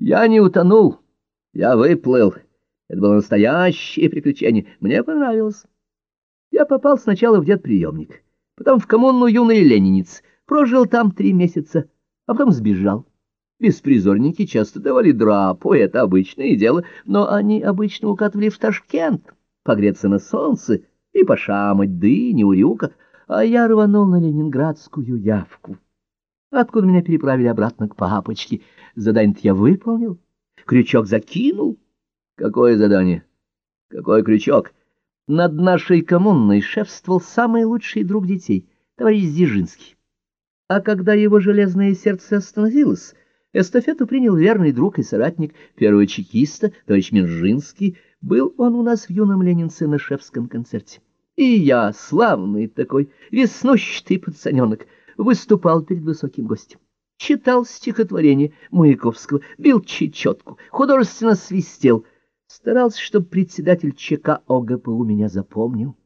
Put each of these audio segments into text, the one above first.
Я не утонул, я выплыл. Это было настоящее приключение. Мне понравилось. Я попал сначала в детприемник, потом в коммуну юный ленинец, прожил там три месяца, а потом сбежал. Беспризорники часто давали драпу, это обычное дело, но они обычно укатывали в Ташкент, погреться на солнце и пошамать дыни, урюка, а я рванул на ленинградскую явку. Откуда меня переправили обратно к папочке? Задание я выполнил, крючок закинул. Какое задание? Какой крючок? Над нашей коммунной шефствовал самый лучший друг детей, товарищ Дзержинский. А когда его железное сердце остановилось, эстафету принял верный друг и соратник первого чекиста, товарищ Минжинский. Был он у нас в юном ленинце на шефском концерте. И я, славный такой, веснущатый пацаненок, выступал перед высоким гостем. Читал стихотворение Маяковского, бил чечетку, художественно свистел. Старался, чтобы председатель ЧК ОГПУ меня запомнил.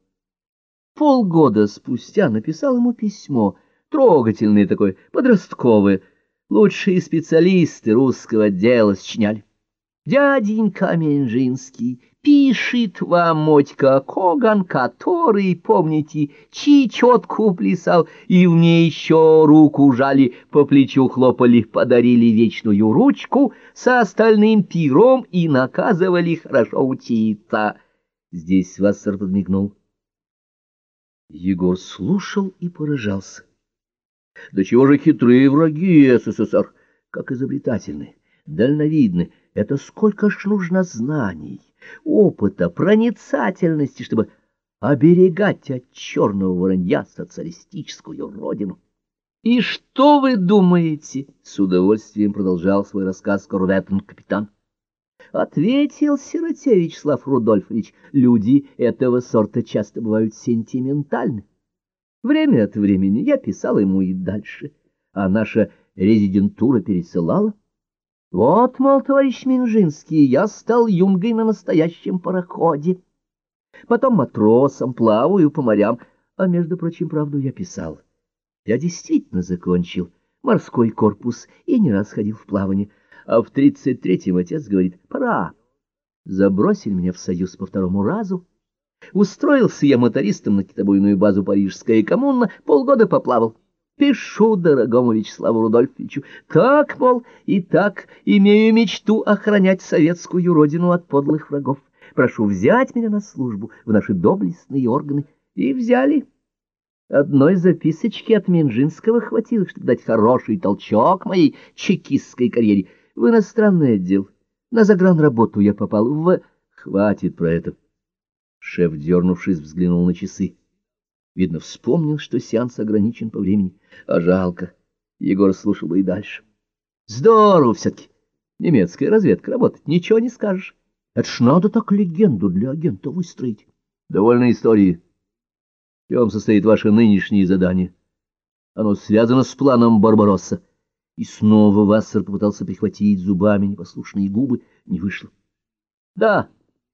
Полгода спустя написал ему письмо, трогательное такое, подростковое. Лучшие специалисты русского дела сочиняли. Дяденька Менжинский, пишет вам Мотька Коган, который, помните, чечетку плясал, и в ней еще руку жали, по плечу хлопали, подарили вечную ручку со остальным пиром и наказывали хорошо учиться. Здесь Вассер подмигнул. Егор слушал и поражался. Да чего же хитрые враги СССР, как изобретательны, дальновидны, это сколько ж нужно знаний, опыта, проницательности, чтобы оберегать от черного воронья социалистическую родину. «И что вы думаете?» — с удовольствием продолжал свой рассказ корветон-капитан. Ответил Сиротевич Слав Рудольфович, люди этого сорта часто бывают сентиментальны. Время от времени я писал ему и дальше, а наша резидентура пересылала. Вот, мол, товарищ Минжинский, я стал юнгой на настоящем пароходе. Потом матросом, плаваю по морям. А, между прочим, правду я писал. Я действительно закончил морской корпус и не раз ходил в плавание. А в тридцать третьем отец говорит, пора. Забросили меня в союз по второму разу. Устроился я мотористом на китобойную базу Парижская коммуна, полгода поплавал. Пишу дорогому Вячеславу Рудольфовичу, так, мол, и так имею мечту охранять советскую родину от подлых врагов. Прошу взять меня на службу в наши доблестные органы. И взяли. Одной записочки от Минжинского хватило, чтобы дать хороший толчок моей чекистской карьере. В иностранный отдел. На загранработу я попал. В... Хватит про это. Шеф, дернувшись, взглянул на часы. Видно, вспомнил, что сеанс ограничен по времени. А жалко. Егор слушал бы и дальше. Здорово все-таки. Немецкая разведка работает, ничего не скажешь. Это ж надо так легенду для агента выстроить. Довольно истории. В чем состоит ваше нынешнее задание? Оно связано с планом Барбаросса. И снова Вассер попытался прихватить зубами непослушные губы. Не вышло. Да,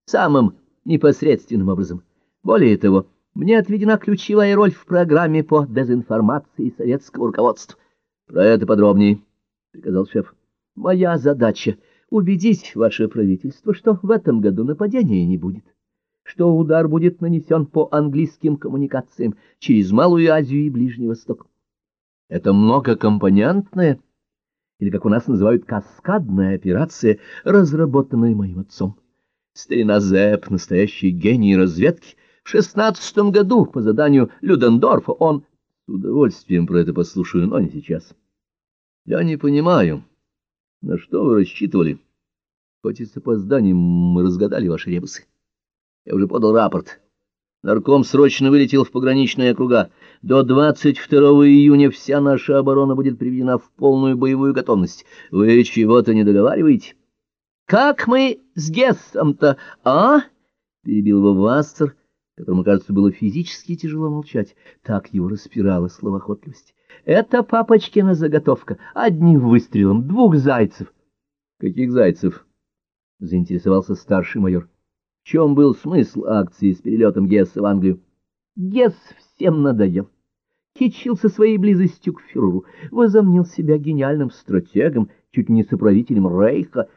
самым непосредственным образом. Более того... Мне отведена ключевая роль в программе по дезинформации советского руководства. Про это подробнее, — приказал шеф. Моя задача — убедить ваше правительство, что в этом году нападения не будет, что удар будет нанесен по английским коммуникациям через Малую Азию и Ближний Восток. Это многокомпонентная, или, как у нас называют, каскадная операция, разработанная моим отцом. Старина Зэп, настоящий гений разведки, в шестнадцатом году по заданию Людендорфа он... С удовольствием про это послушаю, но не сейчас. Я не понимаю, на что вы рассчитывали. Хоть и с опозданием мы разгадали ваши ребусы. Я уже подал рапорт. Нарком срочно вылетел в пограничные округа. До 22 июня вся наша оборона будет приведена в полную боевую готовность. Вы чего-то не договариваете? — Как мы с Гессом-то, а? — перебил его Вассер, которому, кажется, было физически тяжело молчать. Так его распирала словоохотливость. Это папочкина заготовка. Одним выстрелом двух зайцев. Каких зайцев? Заинтересовался старший майор. В чем был смысл акции с перелетом Гесса в Англию? Гесс всем надоел. Кичился своей близостью к фюреру, возомнил себя гениальным стратегом, чуть не соправителем Рейха,